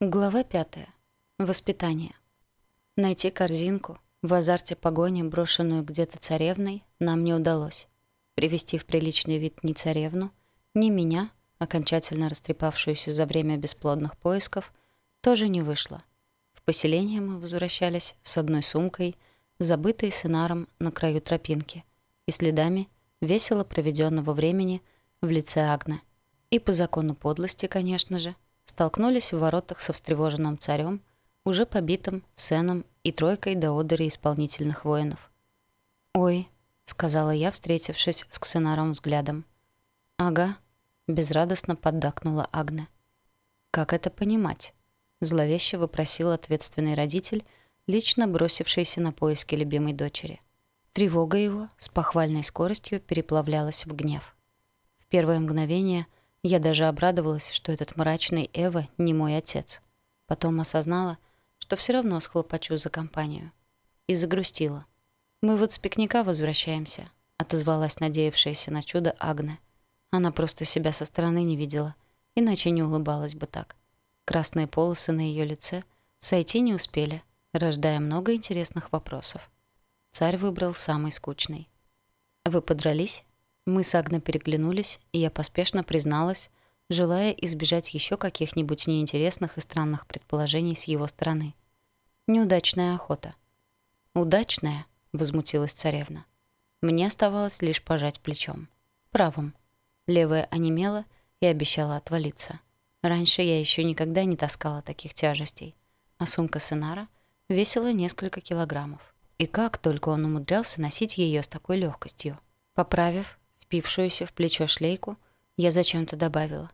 Глава пятая. Воспитание. Найти корзинку в азарте погони, брошенную где-то царевной, нам не удалось. Привести в приличный вид ни царевну, ни меня, окончательно растрепавшуюся за время бесплодных поисков, тоже не вышло. В поселение мы возвращались с одной сумкой, забытой сценаром на краю тропинки, и следами весело проведенного времени в лице Агны. И по закону подлости, конечно же, столкнулись в воротах со встревоженным царем, уже побитым Сеном и тройкой до одери исполнительных воинов. «Ой», — сказала я, встретившись с Ксенаром взглядом. «Ага», — безрадостно поддакнула Агне. «Как это понимать?» — зловеще вопросил ответственный родитель, лично бросившийся на поиски любимой дочери. Тревога его с похвальной скоростью переплавлялась в гнев. В первое мгновение — я даже обрадовалась, что этот мрачный Эва не мой отец. Потом осознала, что все равно схлопочу за компанию. И загрустила. «Мы вот с пикника возвращаемся», — отозвалась надеявшаяся на чудо Агне. Она просто себя со стороны не видела, иначе не улыбалась бы так. Красные полосы на ее лице сойти не успели, рождая много интересных вопросов. Царь выбрал самый скучный. «Вы подрались?» Мы с Агной переглянулись, и я поспешно призналась, желая избежать еще каких-нибудь неинтересных и странных предположений с его стороны. Неудачная охота. «Удачная?» — возмутилась царевна. Мне оставалось лишь пожать плечом. Правым. Левая онемела и обещала отвалиться. Раньше я еще никогда не таскала таких тяжестей, а сумка Сенара весила несколько килограммов. И как только он умудрялся носить ее с такой легкостью. Поправив, впившуюся в плечо шлейку, я зачем-то добавила.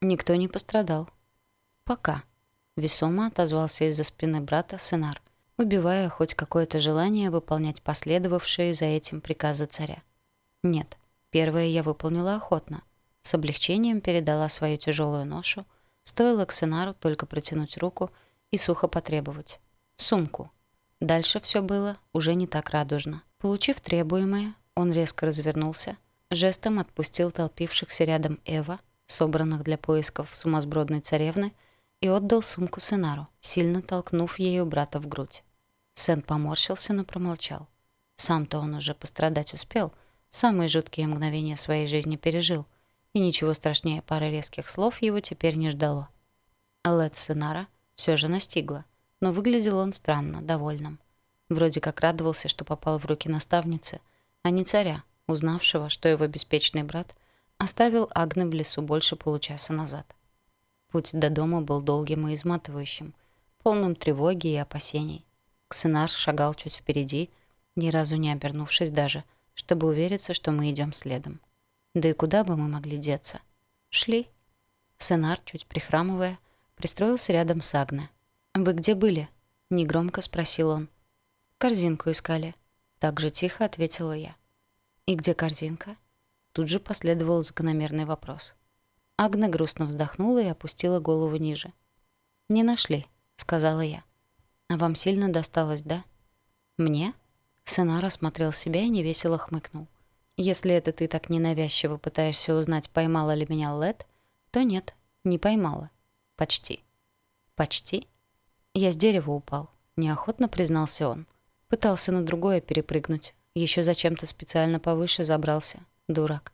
Никто не пострадал. Пока. Весомо отозвался из-за спины брата Сенар, убивая хоть какое-то желание выполнять последовавшие за этим приказы царя. Нет, первое я выполнила охотно. С облегчением передала свою тяжелую ношу, стоило к Сенару только протянуть руку и сухо потребовать. Сумку. Дальше все было уже не так радужно. Получив требуемое, он резко развернулся — жестом отпустил толпившихся рядом Эва, собранных для поисков сумасбродной царевны, и отдал сумку Сенару, сильно толкнув ею брата в грудь. Сен поморщился, но промолчал. Сам-то он уже пострадать успел, самые жуткие мгновения своей жизни пережил, и ничего страшнее пары резких слов его теперь не ждало. Алет Сенара все же настигла, но выглядел он странно, довольным. Вроде как радовался, что попал в руки наставницы, а не царя, узнавшего, что его беспечный брат оставил Агне в лесу больше получаса назад. Путь до дома был долгим и изматывающим, полным тревоги и опасений. Ксенар шагал чуть впереди, ни разу не обернувшись даже, чтобы увериться, что мы идем следом. Да и куда бы мы могли деться? Шли. Сенар, чуть прихрамывая, пристроился рядом с Агне. «Вы где были?» — негромко спросил он. «Корзинку искали». Так же тихо ответила я. «И где корзинка?» Тут же последовал закономерный вопрос. Агна грустно вздохнула и опустила голову ниже. «Не нашли», — сказала я. «А вам сильно досталось, да?» «Мне?» Сенар осмотрел себя и невесело хмыкнул. «Если это ты так ненавязчиво пытаешься узнать, поймала ли меня Лед, то нет, не поймала. Почти». «Почти?» Я с дерева упал, неохотно признался он. Пытался на другое перепрыгнуть, еще зачем-то специально повыше забрался. Дурак.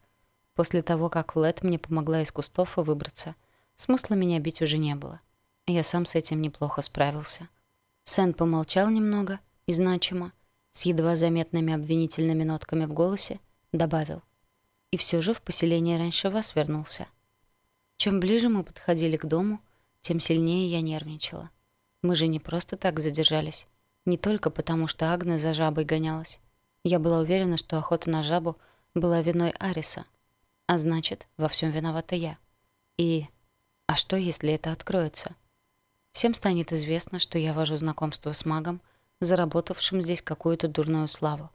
После того, как Лет мне помогла из кустов выбраться, смысла меня бить уже не было. Я сам с этим неплохо справился. Сэн помолчал немного и значимо, с едва заметными обвинительными нотками в голосе, добавил. И все же в поселение раньше вас вернулся. Чем ближе мы подходили к дому, тем сильнее я нервничала. Мы же не просто так задержались. Не только потому, что Агне за жабой гонялась. Я была уверена, что охота на жабу была виной Ариса. А значит, во всем виновата я. И... А что, если это откроется? Всем станет известно, что я вожу знакомство с магом, заработавшим здесь какую-то дурную славу.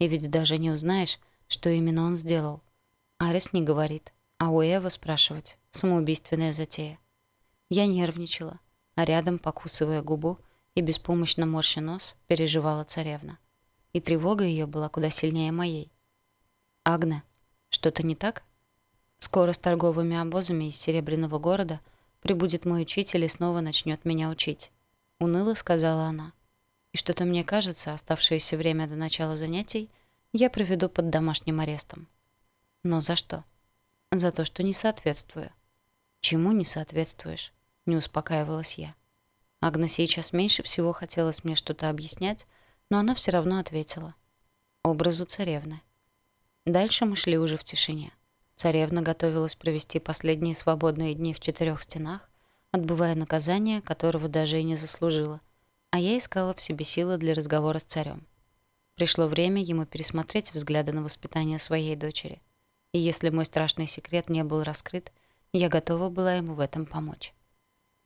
И ведь даже не узнаешь, что именно он сделал. Арис не говорит, а у Эвы спрашивать — самоубийственная затея. Я нервничала, а рядом, покусывая губу и беспомощно морща нос, переживала царевна и тревога ее была куда сильнее моей. «Агне, что-то не так?» Скоро с торговыми обозами из Серебряного города Прибудет мой учитель и снова начнет меня учить. Уныло сказала она. И что-то мне кажется, оставшееся время до начала занятий я проведу под домашним арестом. Но за что? За то, что не соответствую. Чему не соответствуешь? Не успокаивалась я. Агна сейчас меньше всего хотелось мне что-то объяснять, но она все равно ответила. Образу царевны. Дальше мы шли уже в тишине. Царевна готовилась провести последние свободные дни в четырех стенах, отбывая наказание, которого даже и не заслужила. А я искала в себе силы для разговора с царем. Пришло время ему пересмотреть взгляды на воспитание своей дочери. И если мой страшный секрет не был раскрыт, я готова была ему в этом помочь.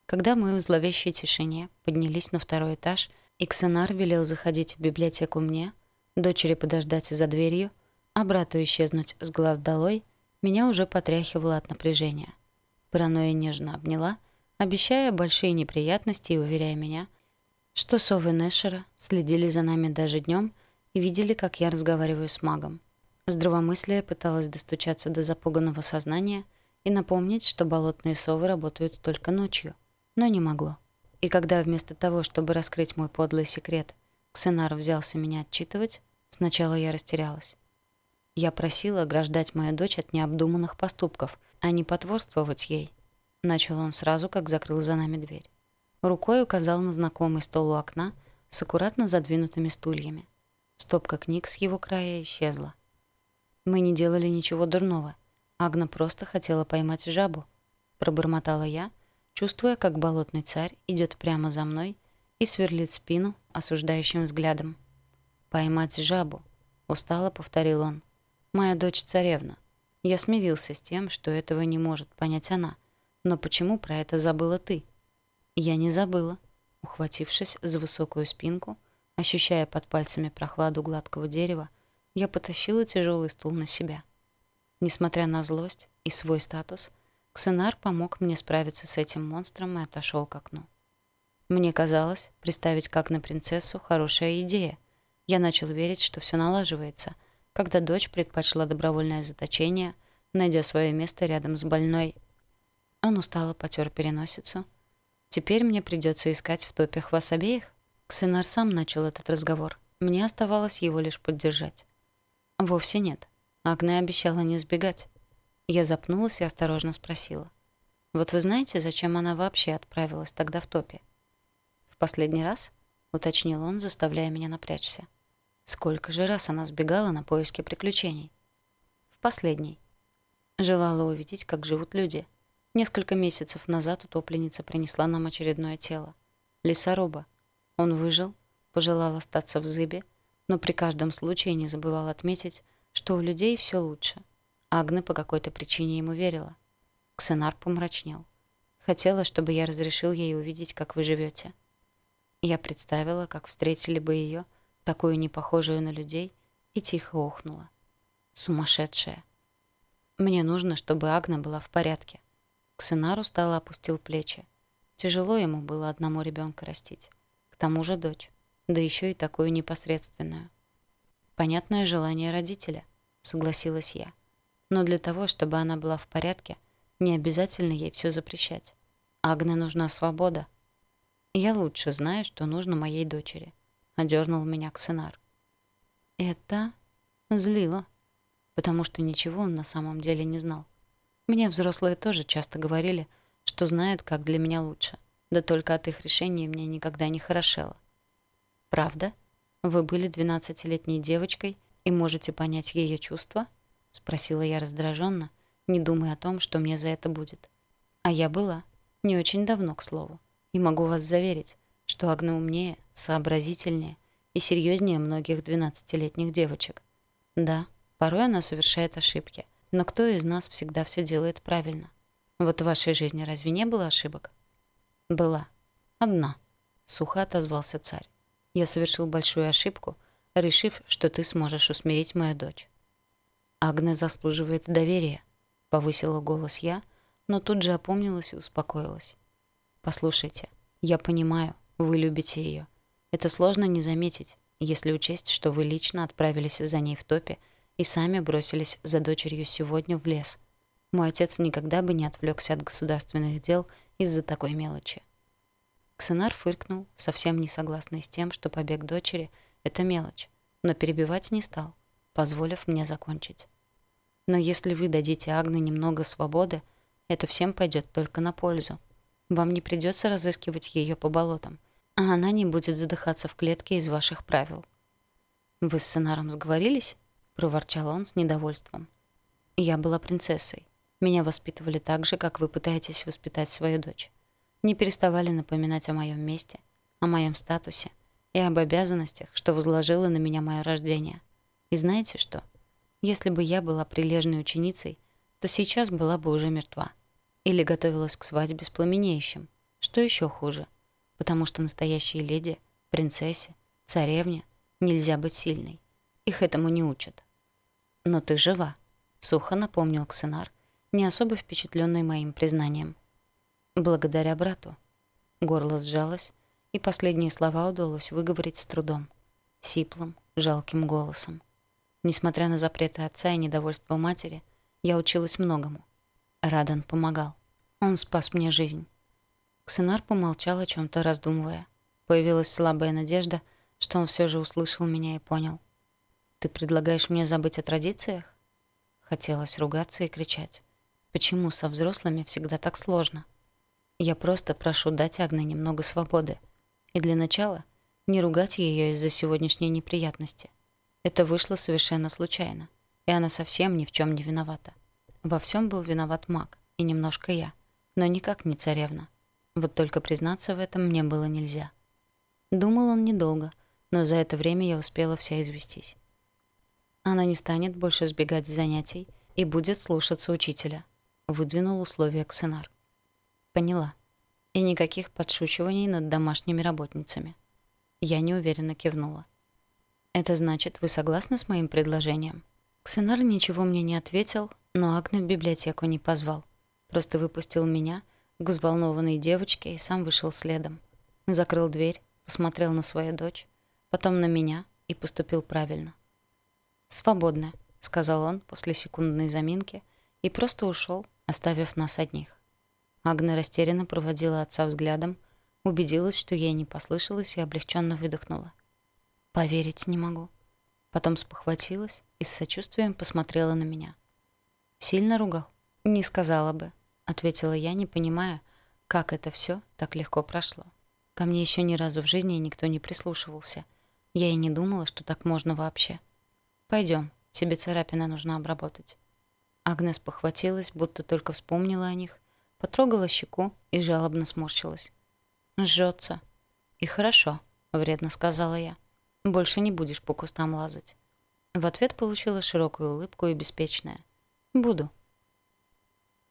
Когда мы в зловещей тишине поднялись на второй этаж, и Ксенар велел заходить в библиотеку мне, дочери подождать за дверью, а брату исчезнуть с глаз долой, меня уже потряхивало от напряжения. Паранойя нежно обняла, обещая большие неприятности и уверяя меня, что совы Нэшера следили за нами даже днем и видели, как я разговариваю с магом. Здравомыслие пыталось достучаться до запуганного сознания и напомнить, что болотные совы работают только ночью, но не могло. И когда вместо того, чтобы раскрыть мой подлый секрет, Ксенар взялся меня отчитывать, сначала я растерялась. Я просила ограждать мою дочь от необдуманных поступков, а не потворствовать ей. Начал он сразу, как закрыл за нами дверь. Рукой указал на знакомый стол у окна с аккуратно задвинутыми стульями. Стопка книг с его края исчезла. Мы не делали ничего дурного. Агна просто хотела поймать жабу. Пробормотала я, чувствуя, как болотный царь идет прямо за мной и сверлит спину осуждающим взглядом. «Поймать жабу», — устало повторил он. Моя дочь царевна. Я смирился с тем, что этого не может понять она. Но почему про это забыла ты? Я не забыла. Ухватившись за высокую спинку, ощущая под пальцами прохладу гладкого дерева, я потащила тяжелый стул на себя. Несмотря на злость и свой статус, Ксенар помог мне справиться с этим монстром и отошел к окну. Мне казалось, представить как на принцессу — хорошая идея. Я начал верить, что все налаживается — когда дочь предпочла добровольное заточение, найдя свое место рядом с больной. Он устало потер переносицу. «Теперь мне придется искать в топях вас обеих?» Ксенар сам начал этот разговор. Мне оставалось его лишь поддержать. «Вовсе нет. Агне обещала не сбегать». Я запнулась и осторожно спросила. «Вот вы знаете, зачем она вообще отправилась тогда в топе?» «В последний раз?» — уточнил он, заставляя меня напрячься. Сколько же раз она сбегала на поиски приключений? В последний. Желала увидеть, как живут люди. Несколько месяцев назад утопленница принесла нам очередное тело. Лесоруба. Он выжил, пожелал остаться в зыбе, но при каждом случае не забывал отметить, что у людей все лучше. Агне по какой-то причине ему верила. Ксенар помрачнел. Хотела, чтобы я разрешил ей увидеть, как вы живете. Я представила, как встретили бы ее такую непохожую на людей, и тихо охнула. Сумасшедшая. Мне нужно, чтобы Агна была в порядке. Ксенар устало опустил плечи. Тяжело ему было одному ребенка растить. К тому же дочь. Да еще и такую непосредственную. Понятное желание родителя, согласилась я. Но для того, чтобы она была в порядке, не обязательно ей все запрещать. Агне нужна свобода. Я лучше знаю, что нужно моей дочери одернул меня Ксенар. Это злило, потому что ничего он на самом деле не знал. Мне взрослые тоже часто говорили, что знают, как для меня лучше, да только от их решений мне никогда не хорошело. «Правда? Вы были двенадцатилетней девочкой и можете понять ее чувства?» — спросила я раздраженно, не думая о том, что мне за это будет. А я была. Не очень давно, к слову. И могу вас заверить, что Агна умнее, сообразительнее и серьезнее многих 12-летних девочек. Да, порой она совершает ошибки, но кто из нас всегда все делает правильно? Вот в вашей жизни разве не было ошибок? Была. Одна. Сухо отозвался царь. Я совершил большую ошибку, решив, что ты сможешь усмирить мою дочь. Агне заслуживает доверия, повысила голос я, но тут же опомнилась и успокоилась. Послушайте, я понимаю, вы любите ее. Это сложно не заметить, если учесть, что вы лично отправились за ней в топе и сами бросились за дочерью сегодня в лес. Мой отец никогда бы не отвлекся от государственных дел из-за такой мелочи. Ксенар фыркнул, совсем не согласный с тем, что побег дочери — это мелочь, но перебивать не стал, позволив мне закончить. Но если вы дадите Агне немного свободы, это всем пойдет только на пользу. Вам не придется разыскивать ее по болотам, а она не будет задыхаться в клетке из ваших правил. «Вы с сценаром сговорились?» — проворчал он с недовольством. «Я была принцессой. Меня воспитывали так же, как вы пытаетесь воспитать свою дочь не переставали напоминать о моем месте, о моем статусе и об обязанностях, что возложило на меня мое рождение. И знаете что? Если бы я была прилежной ученицей, то сейчас была бы уже мертва. Или готовилась к свадьбе с пламенеющим. Что еще хуже? Потому что настоящие леди, принцессе, царевне нельзя быть сильной. Их этому не учат. «Но ты жива», — сухо напомнил Ксенар, не особо впечатленный моим признанием. Благодаря брату. Горло сжалось, и последние слова удалось выговорить с трудом. Сиплым, жалким голосом. Несмотря на запреты отца и недовольство матери, я училась многому. Радан помогал. Он спас мне жизнь. Ксенар помолчал о чем то раздумывая. Появилась слабая надежда, что он все же услышал меня и понял. «Ты предлагаешь мне забыть о традициях?» Хотелось ругаться и кричать. «Почему со взрослыми всегда так сложно?» Я просто прошу дать Агне немного свободы. И для начала не ругать ее из-за сегодняшней неприятности. Это вышло совершенно случайно, и она совсем ни в чем не виновата. Во всем был виноват маг, и немножко я, но никак не царевна. Вот только признаться в этом мне было нельзя. Думал он недолго, но за это время я успела вся известись. Она не станет больше сбегать с занятий и будет слушаться учителя, выдвинул условия Ксенар. Поняла. И никаких подшучиваний над домашними работницами. Я неуверенно кивнула. Это значит, вы согласны с моим предложением? Ксенар ничего мне не ответил, но Агне в библиотеку не позвал. Просто выпустил меня к взволнованной девочке и сам вышел следом. Закрыл дверь, посмотрел на свою дочь, потом на меня и поступил правильно. «Свободно», — сказал он после секундной заминки и просто ушел, оставив нас одних. Агна растерянно проводила отца взглядом, убедилась, что ей не послышалось, и облегченно выдохнула. «Поверить не могу». Потом спохватилась и с сочувствием посмотрела на меня. «Сильно ругал?» «Не сказала бы», — ответила я, не понимая, как это все так легко прошло. Ко мне еще ни разу в жизни никто не прислушивался. Я и не думала, что так можно вообще. Пойдем, тебе царапина нужно обработать». Агнес похватилась, будто только вспомнила о них, потрогала щеку и жалобно сморщилась. «Жжется». «И хорошо», — вредно сказала я. «Больше не будешь по кустам лазать». В ответ получила широкую улыбку и беспечная. «Буду».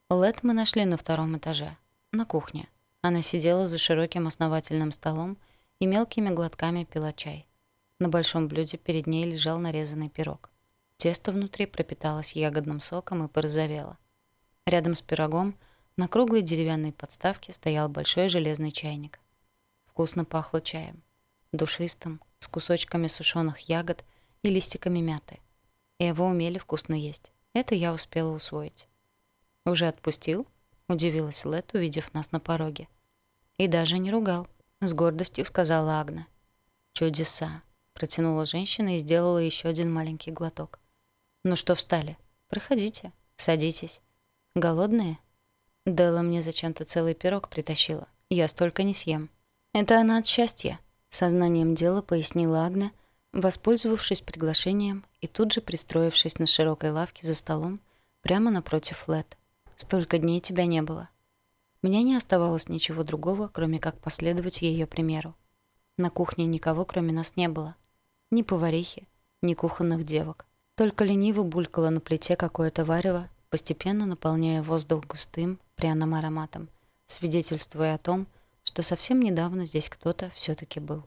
Лет мы нашли на втором этаже, на кухне. Она сидела за широким основательным столом и мелкими глотками пила чай. На большом блюде перед ней лежал нарезанный пирог. Тесто внутри пропиталось ягодным соком и порозовело. Рядом с пирогом на круглой деревянной подставке стоял большой железный чайник. Вкусно пахло чаем. Душистым, с кусочками сушеных ягод и листиками мяты. И его умели вкусно есть. Это я успела усвоить. «Уже отпустил?» — удивилась Лет, увидев нас на пороге. «И даже не ругал», — с гордостью сказала Агна. «Чудеса!» — протянула женщина и сделала еще один маленький глоток. «Ну что встали? Проходите, садитесь. Голодные?» Делла мне зачем-то целый пирог притащила. Я столько не съем. Это она от счастья, сознанием дела пояснила Агна, воспользовавшись приглашением и тут же пристроившись на широкой лавке за столом прямо напротив Флет. Столько дней тебя не было. Мне не оставалось ничего другого, кроме как последовать ее примеру. На кухне никого, кроме нас, не было. Ни поварихи, ни кухонных девок. Только лениво булькало на плите какое-то варево, постепенно наполняя воздух густым, пряным ароматом, свидетельствуя о том, что совсем недавно здесь кто-то все таки был.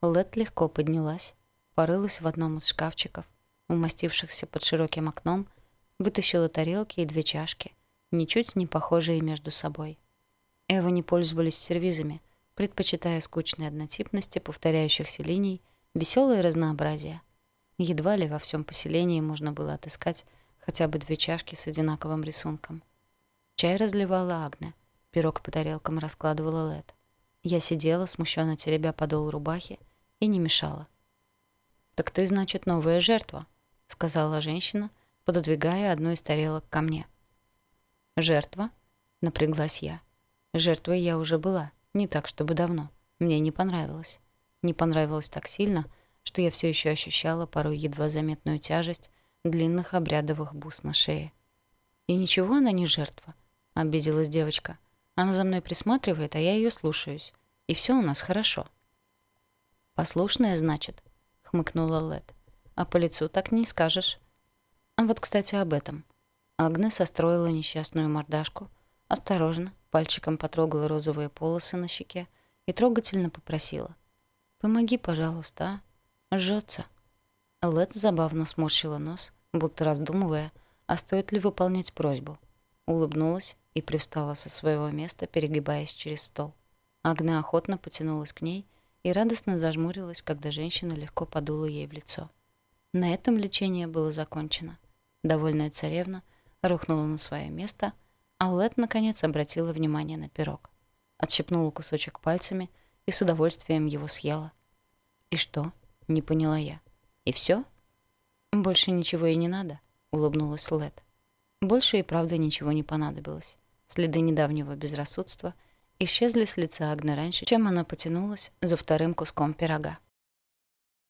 Лед легко поднялась, порылась в одном из шкафчиков, умастившихся под широким окном, вытащила тарелки и две чашки, ничуть не похожие между собой. Эва не пользовались сервизами, предпочитая скучной однотипности повторяющихся линий, веселое разнообразие. Едва ли во всем поселении можно было отыскать хотя бы две чашки с одинаковым рисунком. Чай разливала Агне, Пирог по тарелкам раскладывала Лед. Я сидела, смущенно теребя подол рубахи, и не мешала. «Так ты, значит, новая жертва», — сказала женщина, пододвигая одну из тарелок ко мне. «Жертва?» — напряглась я. Жертвой я уже была, не так, чтобы давно. Мне не понравилось. Не понравилось так сильно, что я все еще ощущала порой едва заметную тяжесть длинных обрядовых бус на шее. «И ничего она не жертва», — обиделась девочка. «Она за мной присматривает, а я ее слушаюсь. И все у нас хорошо». «Послушная, значит?» — хмыкнула Лед. «А по лицу так не скажешь». А вот, кстати, об этом. Агнес состроила несчастную мордашку, осторожно, пальчиком потрогала розовые полосы на щеке и трогательно попросила. «Помоги, пожалуйста, а? Жжётся». Лед забавно сморщила нос, будто раздумывая, а стоит ли выполнять просьбу. Улыбнулась и привстала со своего места, перегибаясь через стол. Агне охотно потянулась к ней и радостно зажмурилась, когда женщина легко подула ей в лицо. На этом лечение было закончено. Довольная царевна рухнула на свое место, а Лет наконец обратила внимание на пирог. Отщипнула кусочек пальцами и с удовольствием его съела. «И что?» — не поняла я. «И все? «Больше ничего и не надо», — улыбнулась Лет. Больше и правда ничего не понадобилось. Следы недавнего безрассудства исчезли с лица Агны раньше, чем она потянулась за вторым куском пирога.